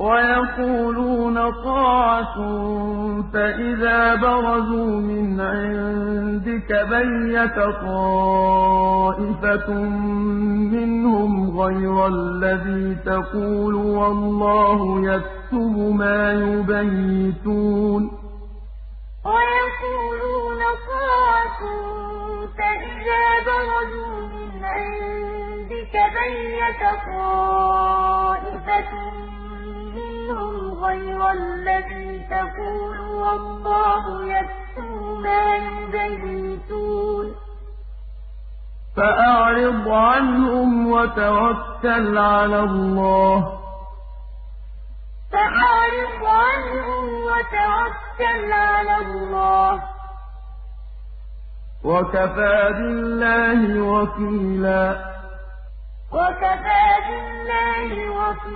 وَيَقُولُونَ طَاعَةٌ فَإِذَا بَرَزُوا مِنْ عِندِكَ بَيَّتَ طَائِفَةٌ مِّنْهُمْ غَيْرَ الَّذِي تَقُولُ وَاللَّهُ يَكْتُبُ مَا يُبَيِّتُونَ. وَيَقُولُونَ طَاعَةٌ فَإِذَا بَرَزُوا مِنْ عِندِكَ بَيَّتَ طَائِفَةٌ غَيْرَ الَّذِي تَقُولُ وَاللَّهُ يَكْتُبُ مَا يُبَيِّتُونَ. فَأَعْرِضْ عَنْهُمْ وَتَوَكَّلْ عَلَى اللَّهِ ۚ. فَأَعْرِضْ عَنْهُمْ وَتَوَكَّلْ عَلَى اللَّهِ ۚ. وَكَفَىٰ بِاللَّهِ وَكِيلًا. وَكَفَىٰ بِاللَّهِ وَكِيلًا.